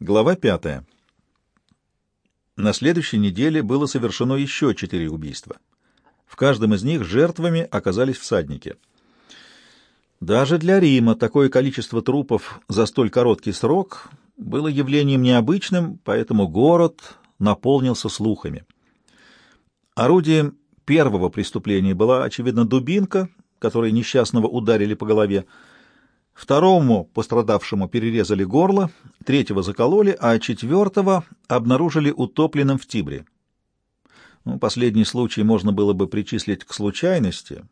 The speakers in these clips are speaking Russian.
Глава пятая. На следующей неделе было совершено еще четыре убийства. В каждом из них жертвами оказались всадники. Даже для Рима такое количество трупов за столь короткий срок было явлением необычным, поэтому город наполнился слухами. Орудием первого преступления была, очевидно, дубинка, которой несчастного ударили по голове, Второму пострадавшему перерезали горло, третьего закололи, а четвертого обнаружили утопленным в Тибре. Ну, последний случай можно было бы причислить к случайности,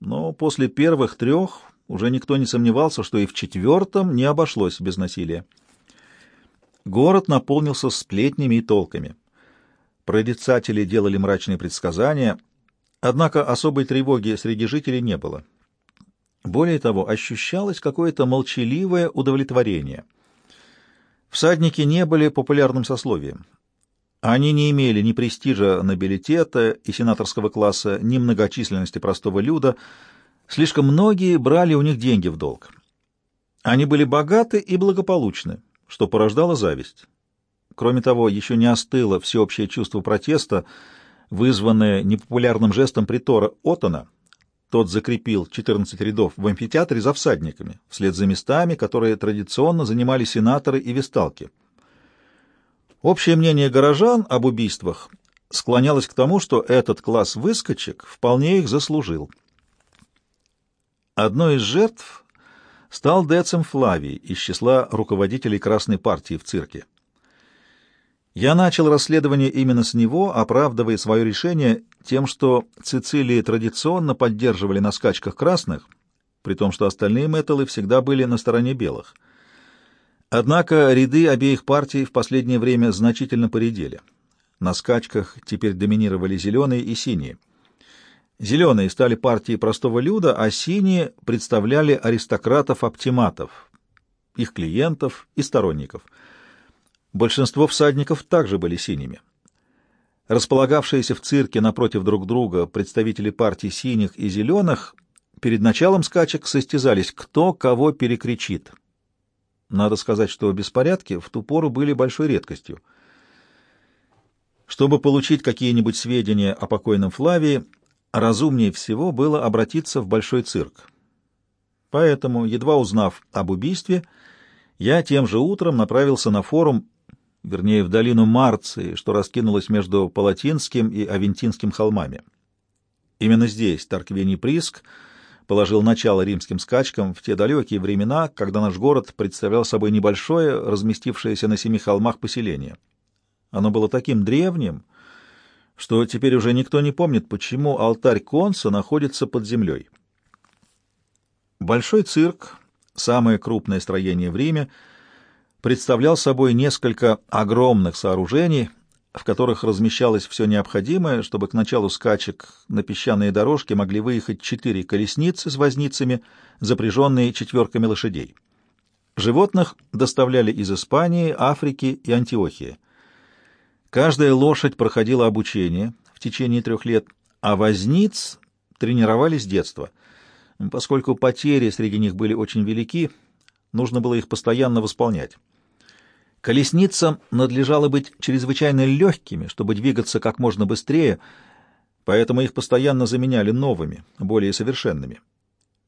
но после первых трех уже никто не сомневался, что и в четвертом не обошлось без насилия. Город наполнился сплетнями и толками. Прорицатели делали мрачные предсказания, однако особой тревоги среди жителей не было. Более того, ощущалось какое-то молчаливое удовлетворение. Всадники не были популярным сословием. Они не имели ни престижа нобилитета и сенаторского класса, ни многочисленности простого люда. Слишком многие брали у них деньги в долг. Они были богаты и благополучны, что порождало зависть. Кроме того, еще не остыло всеобщее чувство протеста, вызванное непопулярным жестом притора Оттона — тот закрепил 14 рядов в амфитеатре за всадниками, вслед за местами, которые традиционно занимали сенаторы и весталки. Общее мнение горожан об убийствах склонялось к тому, что этот класс выскочек вполне их заслужил. Одной из жертв стал Децем Флавий из числа руководителей Красной партии в цирке. Я начал расследование именно с него, оправдывая свое решение тем, что Цицилии традиционно поддерживали на скачках красных, при том, что остальные металлы всегда были на стороне белых. Однако ряды обеих партий в последнее время значительно поредели. На скачках теперь доминировали зеленые и синие. Зеленые стали партией простого люда, а синие представляли аристократов-оптиматов, их клиентов и сторонников — Большинство всадников также были синими. Располагавшиеся в цирке напротив друг друга представители партий синих и зеленых перед началом скачек состязались, кто кого перекричит. Надо сказать, что беспорядки в ту пору были большой редкостью. Чтобы получить какие-нибудь сведения о покойном Флавии, разумнее всего было обратиться в большой цирк. Поэтому, едва узнав об убийстве, я тем же утром направился на форум вернее, в долину Марции, что раскинулась между Палатинским и Авентинским холмами. Именно здесь Тарквений Приск положил начало римским скачкам в те далекие времена, когда наш город представлял собой небольшое, разместившееся на семи холмах поселение. Оно было таким древним, что теперь уже никто не помнит, почему алтарь Конса находится под землей. Большой цирк, самое крупное строение в Риме, — представлял собой несколько огромных сооружений, в которых размещалось все необходимое, чтобы к началу скачек на песчаные дорожки могли выехать четыре колесницы с возницами, запряженные четверками лошадей. Животных доставляли из Испании, Африки и Антиохии. Каждая лошадь проходила обучение в течение трех лет, а возниц тренировали с детства. Поскольку потери среди них были очень велики, нужно было их постоянно восполнять. Колесницам надлежало быть чрезвычайно легкими, чтобы двигаться как можно быстрее, поэтому их постоянно заменяли новыми, более совершенными.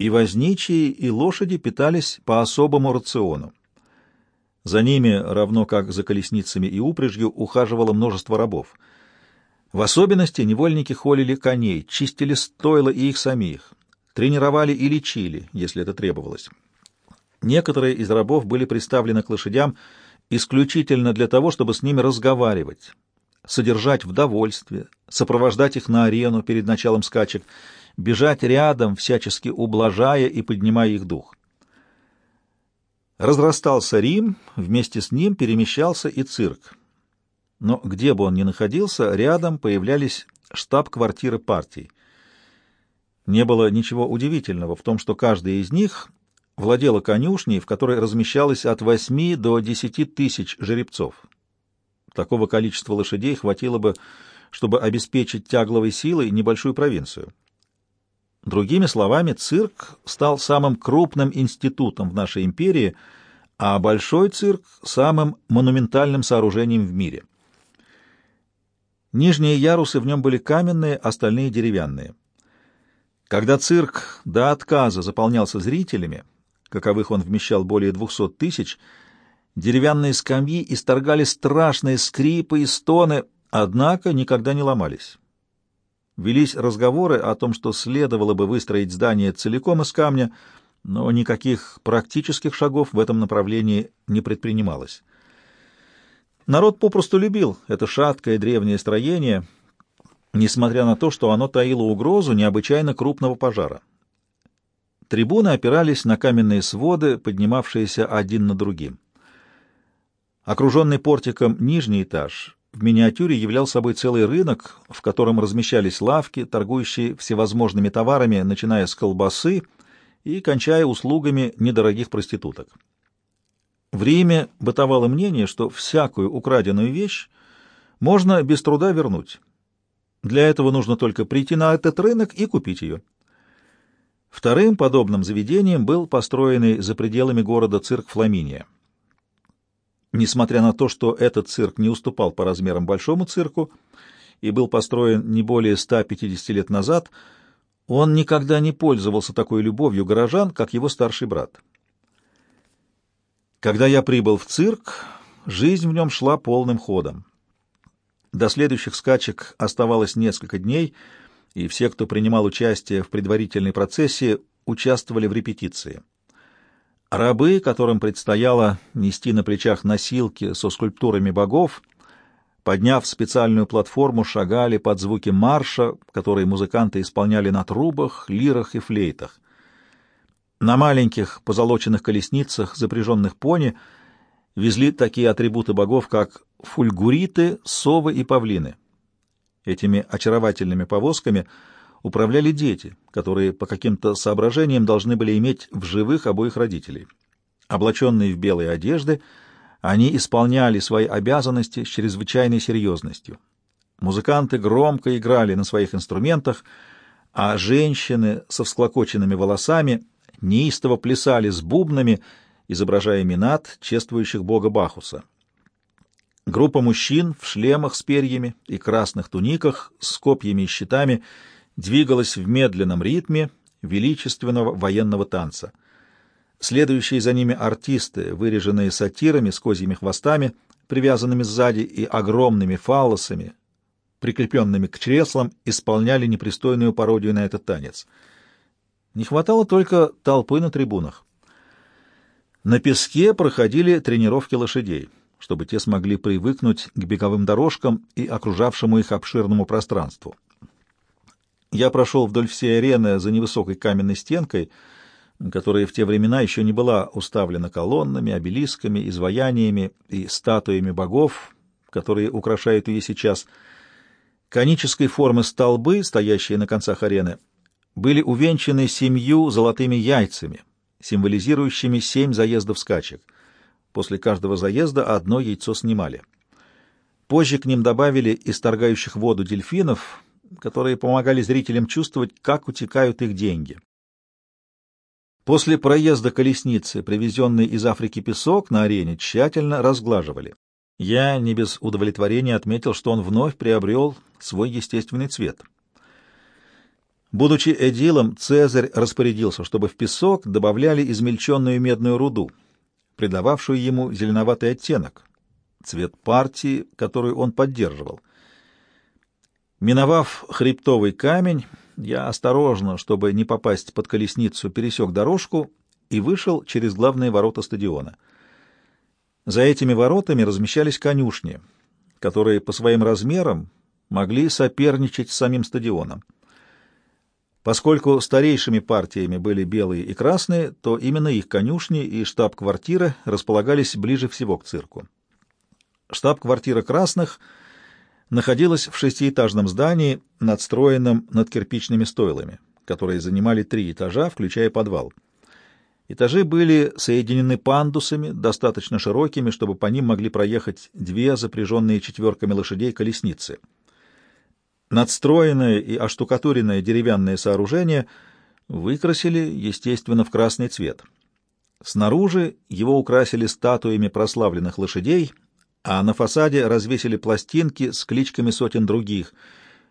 И возничие, и лошади питались по особому рациону. За ними, равно как за колесницами и упряжью, ухаживало множество рабов. В особенности невольники холили коней, чистили стойла и их самих, тренировали и лечили, если это требовалось. Некоторые из рабов были приставлены к лошадям, исключительно для того, чтобы с ними разговаривать, содержать в довольстве, сопровождать их на арену перед началом скачек, бежать рядом, всячески ублажая и поднимая их дух. Разрастался Рим, вместе с ним перемещался и цирк. Но где бы он ни находился, рядом появлялись штаб-квартиры партий. Не было ничего удивительного в том, что каждый из них владела конюшней, в которой размещалось от 8 до 10 тысяч жеребцов. Такого количества лошадей хватило бы, чтобы обеспечить тягловой силой небольшую провинцию. Другими словами, цирк стал самым крупным институтом в нашей империи, а большой цирк — самым монументальным сооружением в мире. Нижние ярусы в нем были каменные, остальные — деревянные. Когда цирк до отказа заполнялся зрителями, каковых он вмещал более двухсот тысяч, деревянные скамьи исторгали страшные скрипы и стоны, однако никогда не ломались. Велись разговоры о том, что следовало бы выстроить здание целиком из камня, но никаких практических шагов в этом направлении не предпринималось. Народ попросту любил это шаткое древнее строение, несмотря на то, что оно таило угрозу необычайно крупного пожара. Трибуны опирались на каменные своды, поднимавшиеся один над другим. Окруженный портиком нижний этаж в миниатюре являл собой целый рынок, в котором размещались лавки, торгующие всевозможными товарами, начиная с колбасы и кончая услугами недорогих проституток. В Риме бытовало мнение, что всякую украденную вещь можно без труда вернуть. Для этого нужно только прийти на этот рынок и купить ее. Вторым подобным заведением был построенный за пределами города цирк Фламиния. Несмотря на то, что этот цирк не уступал по размерам большому цирку и был построен не более 150 лет назад, он никогда не пользовался такой любовью горожан, как его старший брат. Когда я прибыл в цирк, жизнь в нем шла полным ходом. До следующих скачек оставалось несколько дней, и все, кто принимал участие в предварительной процессии, участвовали в репетиции. Рабы, которым предстояло нести на плечах носилки со скульптурами богов, подняв специальную платформу, шагали под звуки марша, которые музыканты исполняли на трубах, лирах и флейтах. На маленьких позолоченных колесницах, запряженных пони, везли такие атрибуты богов, как фульгуриты, совы и павлины. Этими очаровательными повозками — управляли дети, которые по каким-то соображениям должны были иметь в живых обоих родителей. Облаченные в белые одежды, они исполняли свои обязанности с чрезвычайной серьезностью. Музыканты громко играли на своих инструментах, а женщины со всклокоченными волосами неистово плясали с бубнами, изображая минат, чествующих бога Бахуса. Группа мужчин в шлемах с перьями и красных туниках с копьями и щитами — двигалась в медленном ритме величественного военного танца. Следующие за ними артисты, выреженные сатирами с козьими хвостами, привязанными сзади и огромными фаллосами, прикрепленными к чреслам, исполняли непристойную пародию на этот танец. Не хватало только толпы на трибунах. На песке проходили тренировки лошадей, чтобы те смогли привыкнуть к беговым дорожкам и окружавшему их обширному пространству. Я прошел вдоль всей арены за невысокой каменной стенкой, которая в те времена еще не была уставлена колоннами, обелисками, изваяниями и статуями богов, которые украшают ее сейчас. Конической формы столбы, стоящие на концах арены, были увенчаны семью золотыми яйцами, символизирующими семь заездов скачек. После каждого заезда одно яйцо снимали. Позже к ним добавили исторгающих воду дельфинов — которые помогали зрителям чувствовать, как утекают их деньги. После проезда колесницы, привезенный из Африки песок на арене, тщательно разглаживали. Я не без удовлетворения отметил, что он вновь приобрел свой естественный цвет. Будучи эдилом, Цезарь распорядился, чтобы в песок добавляли измельченную медную руду, придававшую ему зеленоватый оттенок, цвет партии, которую он поддерживал. Миновав хребтовый камень, я осторожно, чтобы не попасть под колесницу, пересек дорожку и вышел через главные ворота стадиона. За этими воротами размещались конюшни, которые по своим размерам могли соперничать с самим стадионом. Поскольку старейшими партиями были белые и красные, то именно их конюшни и штаб-квартиры располагались ближе всего к цирку. Штаб-квартира красных — находилась в шестиэтажном здании, надстроенном над кирпичными стойлами, которые занимали три этажа, включая подвал. Этажи были соединены пандусами, достаточно широкими, чтобы по ним могли проехать две запряженные четверками лошадей колесницы. Надстроенное и оштукатуренное деревянное сооружение выкрасили, естественно, в красный цвет. Снаружи его украсили статуями прославленных лошадей, а на фасаде развесили пластинки с кличками сотен других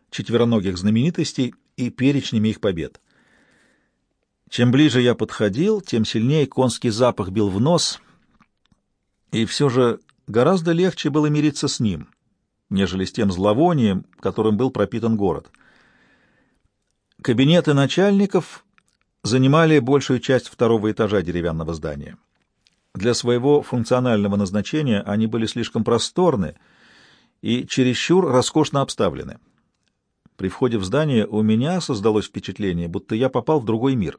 четвероногих знаменитостей и перечнями их побед. Чем ближе я подходил, тем сильнее конский запах бил в нос, и все же гораздо легче было мириться с ним, нежели с тем зловонием, которым был пропитан город. Кабинеты начальников занимали большую часть второго этажа деревянного здания. Для своего функционального назначения они были слишком просторны и чересчур роскошно обставлены. При входе в здание у меня создалось впечатление, будто я попал в другой мир.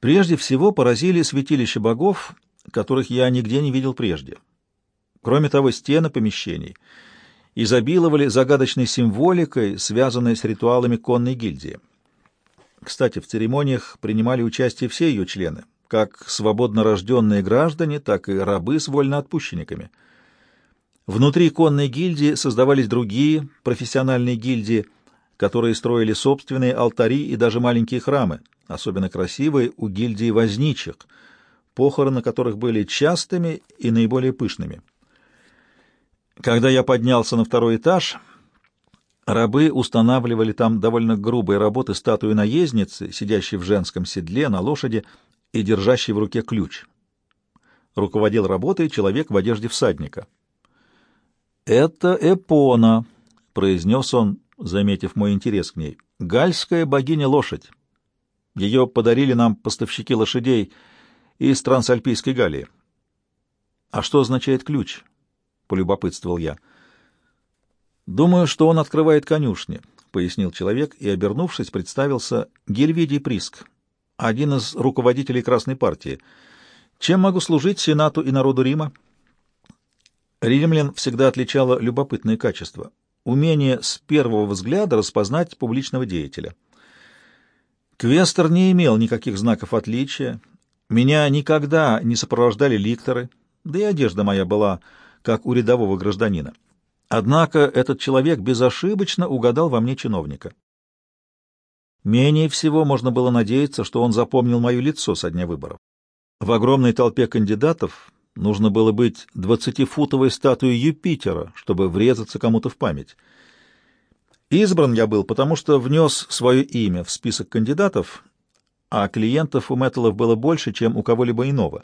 Прежде всего поразили святилища богов, которых я нигде не видел прежде. Кроме того, стены помещений изобиловали загадочной символикой, связанной с ритуалами конной гильдии. Кстати, в церемониях принимали участие все ее члены, как свободно рожденные граждане, так и рабы с вольноотпущенниками. Внутри конной гильдии создавались другие профессиональные гильдии, которые строили собственные алтари и даже маленькие храмы, особенно красивые у гильдии возничек, похороны которых были частыми и наиболее пышными. Когда я поднялся на второй этаж, рабы устанавливали там довольно грубые работы статуи наездницы, сидящей в женском седле на лошади и держащей в руке ключ. Руководил работой человек в одежде всадника. «Это Эпона», — произнес он, заметив мой интерес к ней. «Гальская богиня-лошадь. Ее подарили нам поставщики лошадей из Трансальпийской Галлии». «А что означает ключ?» — полюбопытствовал я. «Думаю, что он открывает конюшни», — пояснил человек и, обернувшись, представился Гельвидий Приск, один из руководителей Красной партии. «Чем могу служить Сенату и народу Рима?» Римлян всегда отличало любопытное качество — умение с первого взгляда распознать публичного деятеля. Квестер не имел никаких знаков отличия, меня никогда не сопровождали ликторы, да и одежда моя была как у рядового гражданина. Однако этот человек безошибочно угадал во мне чиновника. Менее всего можно было надеяться, что он запомнил мое лицо со дня выборов. В огромной толпе кандидатов нужно было быть двадцатифутовой статуей Юпитера, чтобы врезаться кому-то в память. Избран я был, потому что внес свое имя в список кандидатов, а клиентов у Мэттелов было больше, чем у кого-либо иного.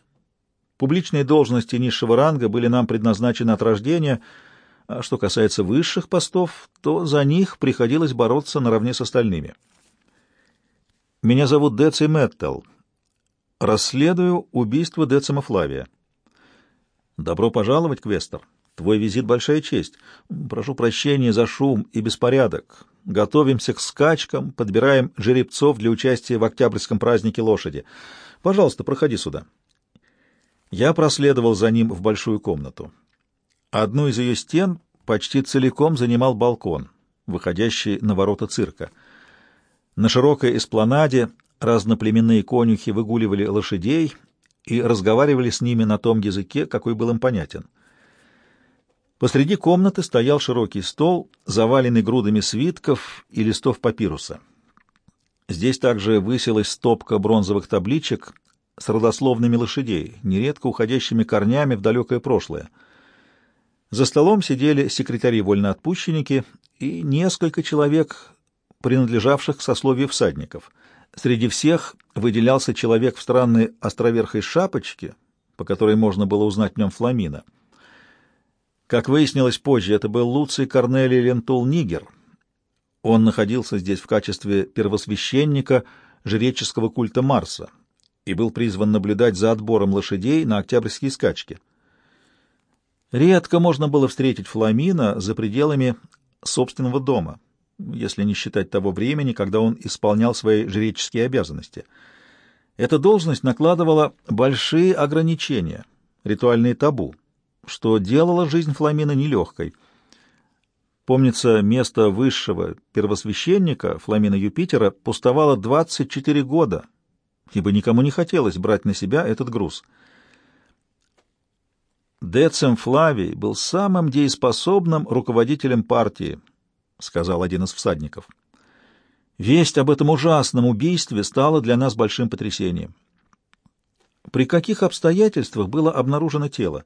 Публичные должности низшего ранга были нам предназначены от рождения, а что касается высших постов, то за них приходилось бороться наравне с остальными. Меня зовут Деци Мэттел. Расследую убийство Децима Флавия. Добро пожаловать, Квестер. Твой визит — большая честь. Прошу прощения за шум и беспорядок. Готовимся к скачкам, подбираем жеребцов для участия в октябрьском празднике лошади. Пожалуйста, проходи сюда. Я проследовал за ним в большую комнату. Одну из ее стен почти целиком занимал балкон, выходящий на ворота цирка. На широкой эспланаде разноплеменные конюхи выгуливали лошадей и разговаривали с ними на том языке, какой был им понятен. Посреди комнаты стоял широкий стол, заваленный грудами свитков и листов папируса. Здесь также высилась стопка бронзовых табличек с родословными лошадей, нередко уходящими корнями в далекое прошлое. За столом сидели секретари-вольноотпущенники и несколько человек, принадлежавших к сословию всадников. Среди всех выделялся человек в странной островерхой шапочке, по которой можно было узнать в нем Фламина. Как выяснилось позже, это был Луций Корнелий Лентул Нигер. Он находился здесь в качестве первосвященника жреческого культа Марса, и был призван наблюдать за отбором лошадей на октябрьские скачки. Редко можно было встретить Фламина за пределами собственного дома, если не считать того времени, когда он исполнял свои жреческие обязанности. Эта должность накладывала большие ограничения, ритуальные табу, что делало жизнь Фламина нелегкой. Помнится, место высшего первосвященника Фламина Юпитера пустовало 24 года — ибо никому не хотелось брать на себя этот груз. Децем Флавий был самым дееспособным руководителем партии, сказал один из всадников. Весть об этом ужасном убийстве стала для нас большим потрясением. При каких обстоятельствах было обнаружено тело?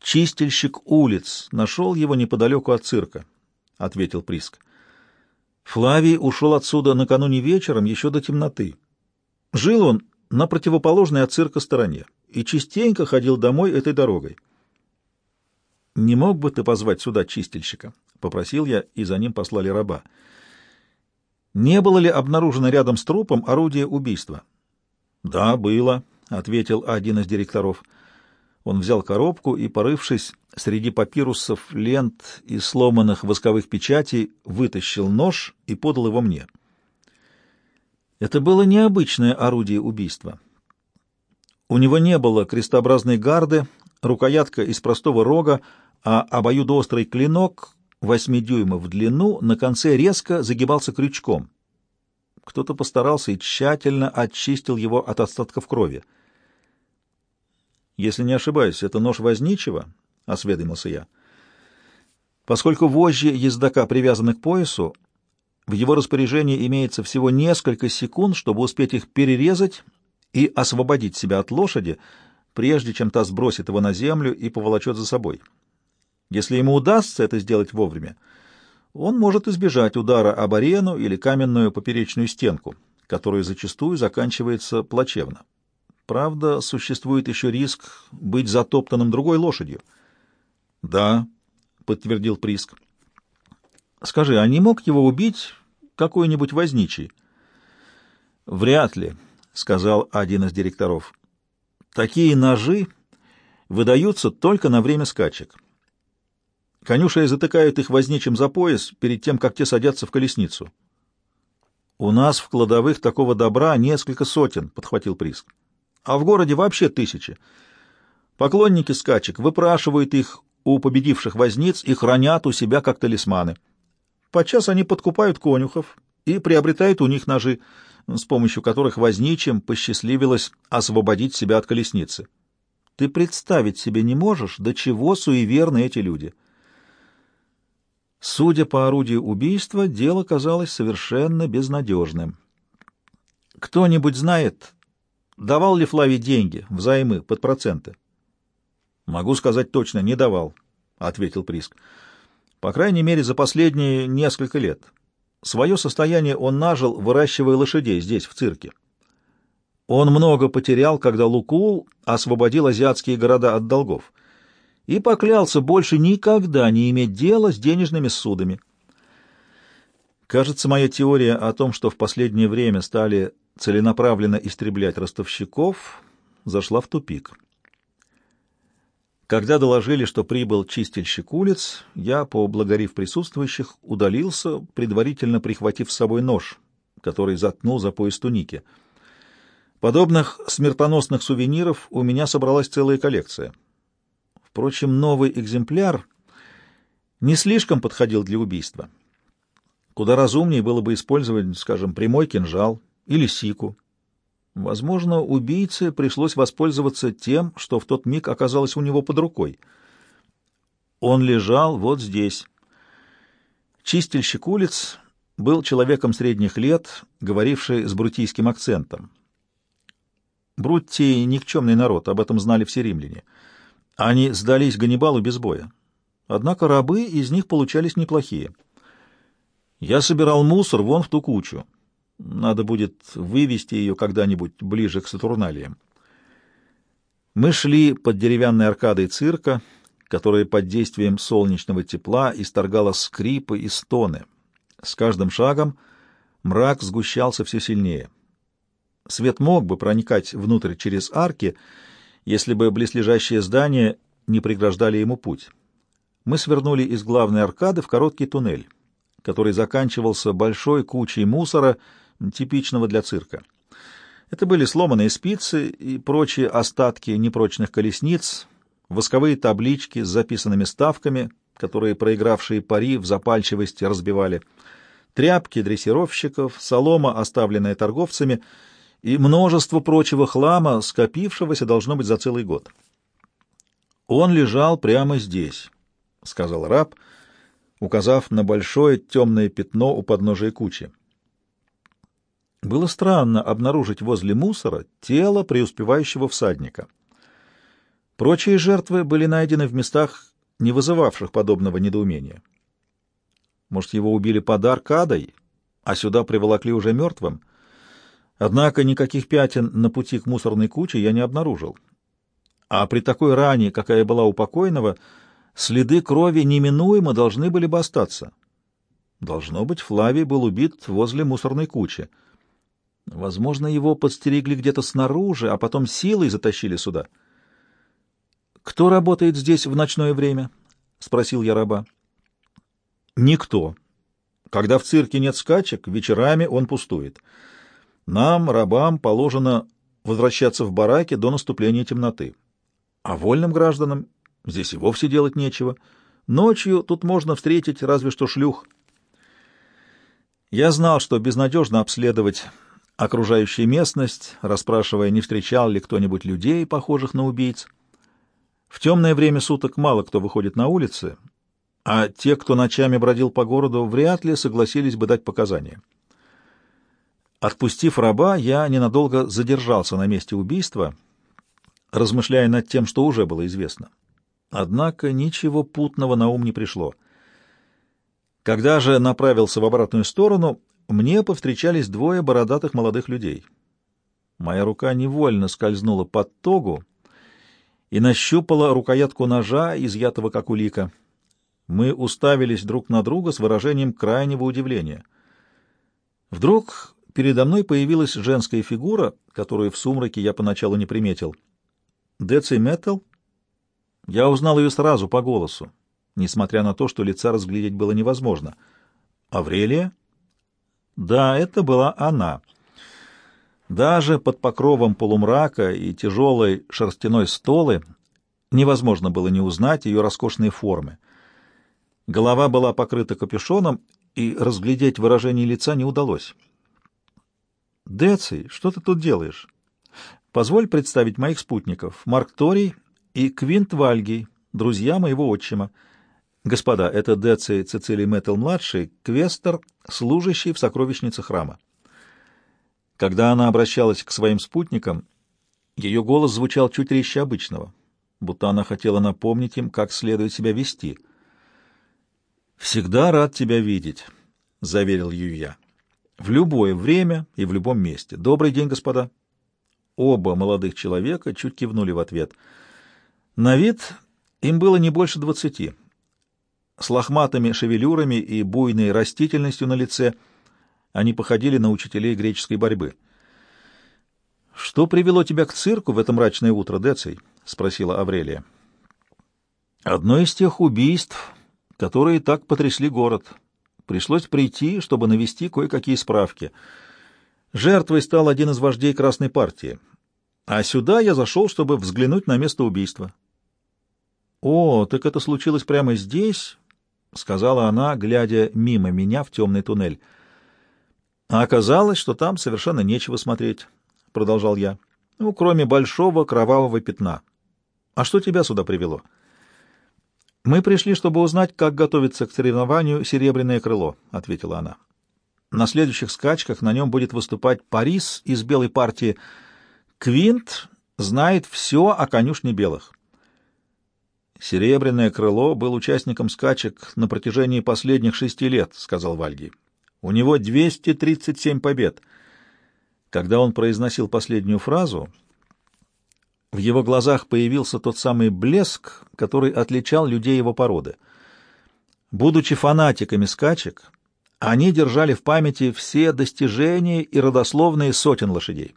Чистильщик улиц нашел его неподалеку от цирка, — ответил Приск. Флавий ушел отсюда накануне вечером, еще до темноты. Жил он на противоположной от цирка стороне и частенько ходил домой этой дорогой. «Не мог бы ты позвать сюда чистильщика?» — попросил я, и за ним послали раба. «Не было ли обнаружено рядом с трупом орудие убийства?» «Да, было», — ответил один из директоров. Он взял коробку и, порывшись среди папирусов, лент и сломанных восковых печатей, вытащил нож и подал его мне. Это было необычное орудие убийства. У него не было крестообразной гарды, рукоятка из простого рога, а обоюдоострый клинок, восьми дюймов в длину, на конце резко загибался крючком. Кто-то постарался и тщательно очистил его от остатков крови. «Если не ошибаюсь, это нож возничего?» — осведомился я. Поскольку вожжи ездока привязаны к поясу, в его распоряжении имеется всего несколько секунд, чтобы успеть их перерезать и освободить себя от лошади, прежде чем та сбросит его на землю и поволочет за собой. Если ему удастся это сделать вовремя, он может избежать удара об арену или каменную поперечную стенку, которая зачастую заканчивается плачевно. Правда, существует еще риск быть затоптанным другой лошадью. — Да, — подтвердил Приск. — Скажи, а не мог его убить какой-нибудь возничий? — Вряд ли, — сказал один из директоров. — Такие ножи выдаются только на время скачек. — Конюши затыкают их возничим за пояс перед тем, как те садятся в колесницу. — У нас в кладовых такого добра несколько сотен, — подхватил Приск. — А в городе вообще тысячи. Поклонники скачек выпрашивают их у победивших возниц и хранят у себя как талисманы. Подчас они подкупают конюхов и приобретают у них ножи, с помощью которых возничим посчастливилось освободить себя от колесницы. Ты представить себе не можешь, до чего суеверны эти люди. — Судя по орудию убийства, дело казалось совершенно безнадежным. «Кто-нибудь знает, давал ли Флавий деньги, взаймы, под проценты?» «Могу сказать точно, не давал», — ответил Приск. «По крайней мере, за последние несколько лет. Свое состояние он нажил, выращивая лошадей здесь, в цирке. Он много потерял, когда Лукул освободил азиатские города от долгов» и поклялся больше никогда не иметь дела с денежными судами. Кажется, моя теория о том, что в последнее время стали целенаправленно истреблять ростовщиков, зашла в тупик. Когда доложили, что прибыл чистильщик улиц, я, поблагодарив присутствующих, удалился, предварительно прихватив с собой нож, который заткнул за пояс туники. Подобных смертоносных сувениров у меня собралась целая коллекция — Впрочем, новый экземпляр не слишком подходил для убийства. Куда разумнее было бы использовать, скажем, прямой кинжал или сику. Возможно, убийце пришлось воспользоваться тем, что в тот миг оказалось у него под рукой. Он лежал вот здесь. Чистильщик улиц был человеком средних лет, говоривший с брутийским акцентом. Бруттий — никчемный народ, об этом знали все римляне — они сдались Ганнибалу без боя. Однако рабы из них получались неплохие. Я собирал мусор вон в ту кучу. Надо будет вывести ее когда-нибудь ближе к Сатурналиям. Мы шли под деревянной аркадой цирка, которая под действием солнечного тепла исторгала скрипы и стоны. С каждым шагом мрак сгущался все сильнее. Свет мог бы проникать внутрь через арки, если бы близлежащие здания не преграждали ему путь. Мы свернули из главной аркады в короткий туннель, который заканчивался большой кучей мусора, типичного для цирка. Это были сломанные спицы и прочие остатки непрочных колесниц, восковые таблички с записанными ставками, которые проигравшие пари в запальчивости разбивали, тряпки дрессировщиков, солома, оставленная торговцами — и множество прочего хлама, скопившегося, должно быть, за целый год. «Он лежал прямо здесь», — сказал раб, указав на большое темное пятно у подножия кучи. Было странно обнаружить возле мусора тело преуспевающего всадника. Прочие жертвы были найдены в местах, не вызывавших подобного недоумения. Может, его убили под аркадой, а сюда приволокли уже мертвым? Однако никаких пятен на пути к мусорной куче я не обнаружил. А при такой ране, какая была у покойного, следы крови неминуемо должны были бы остаться. Должно быть, Флавий был убит возле мусорной кучи. Возможно, его подстерегли где-то снаружи, а потом силой затащили сюда. «Кто работает здесь в ночное время?» — спросил я раба. «Никто. Когда в цирке нет скачек, вечерами он пустует. Нам, рабам, положено возвращаться в бараки до наступления темноты. А вольным гражданам здесь и вовсе делать нечего. Ночью тут можно встретить разве что шлюх». Я знал, что безнадежно обследовать окружающую местность, расспрашивая, не встречал ли кто-нибудь людей, похожих на убийц. В темное время суток мало кто выходит на улицы, а те, кто ночами бродил по городу, вряд ли согласились бы дать показания. Отпустив раба, я ненадолго задержался на месте убийства, размышляя над тем, что уже было известно. Однако ничего путного на ум не пришло — когда же направился в обратную сторону, мне повстречались двое бородатых молодых людей. Моя рука невольно скользнула под тогу и нащупала рукоятку ножа, изъятого как улика. Мы уставились друг на друга с выражением крайнего удивления. Вдруг передо мной появилась женская фигура, которую в сумраке я поначалу не приметил. Деци Мэттл? Я узнал ее сразу по голосу несмотря на то, что лица разглядеть было невозможно. «Аврелия?» Да, это была она. Даже под покровом полумрака и тяжелой шерстяной столы невозможно было не узнать ее роскошные формы. Голова была покрыта капюшоном, и разглядеть выражение лица не удалось. «Деций, что ты тут делаешь?» «Позволь представить моих спутников, Марк Торий и Квинт Вальгий, друзья моего отчима. Господа, это Деций Цицилий Мэттл-младший, квестер, служащий в сокровищнице храма. Когда она обращалась к своим спутникам, ее голос звучал чуть резче обычного, будто она хотела напомнить им, как следует себя вести. «Всегда рад тебя видеть», — заверил ее я. «В любое время и в любом месте. Добрый день, господа». Оба молодых человека чуть кивнули в ответ. На вид им было не больше двадцати — с лохматыми шевелюрами и буйной растительностью на лице они походили на учителей греческой борьбы. «Что привело тебя к цирку в это мрачное утро, Деций?» — спросила Аврелия. «Одно из тех убийств, которые так потрясли город. Пришлось прийти, чтобы навести кое-какие справки. Жертвой стал один из вождей Красной партии, а сюда я зашел, чтобы взглянуть на место убийства». «О, так это случилось прямо здесь, — сказала она, глядя мимо меня в темный туннель. А оказалось, что там совершенно нечего смотреть, — продолжал я. — Ну, кроме большого кровавого пятна. А что тебя сюда привело? — Мы пришли, чтобы узнать, как готовится к соревнованию «Серебряное крыло», — ответила она. На следующих скачках на нем будет выступать Парис из белой партии. Квинт знает все о конюшне белых. «Серебряное крыло был участником скачек на протяжении последних шести лет», — сказал Вальги. «У него 237 побед». Когда он произносил последнюю фразу, в его глазах появился тот самый блеск, который отличал людей его породы. Будучи фанатиками скачек, они держали в памяти все достижения и родословные сотен лошадей.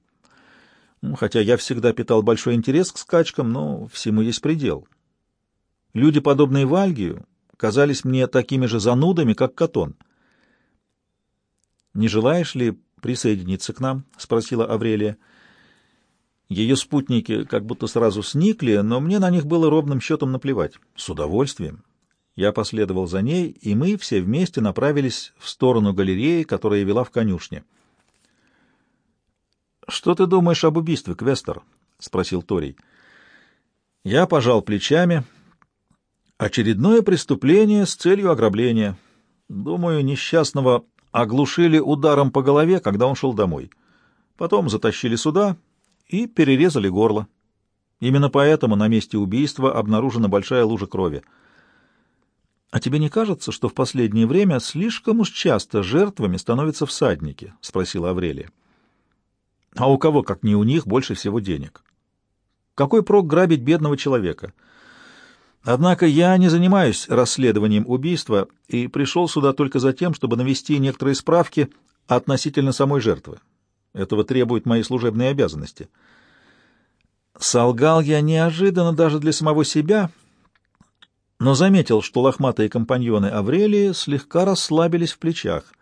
Хотя я всегда питал большой интерес к скачкам, но всему есть предел. Люди, подобные Вальгию, казались мне такими же занудами, как Катон. «Не желаешь ли присоединиться к нам?» — спросила Аврелия. Ее спутники как будто сразу сникли, но мне на них было ровным счетом наплевать. С удовольствием. Я последовал за ней, и мы все вместе направились в сторону галереи, которая вела в конюшне. «Что ты думаешь об убийстве, Квестер?» — спросил Торий. Я пожал плечами — Очередное преступление с целью ограбления. Думаю, несчастного оглушили ударом по голове, когда он шел домой. Потом затащили сюда и перерезали горло. Именно поэтому на месте убийства обнаружена большая лужа крови. — А тебе не кажется, что в последнее время слишком уж часто жертвами становятся всадники? — спросила Аврелия. — А у кого, как не у них, больше всего денег? Какой прок грабить бедного человека? Однако я не занимаюсь расследованием убийства и пришел сюда только за тем, чтобы навести некоторые справки относительно самой жертвы. Этого требуют мои служебные обязанности. Солгал я неожиданно даже для самого себя, но заметил, что лохматые компаньоны Аврелии слегка расслабились в плечах —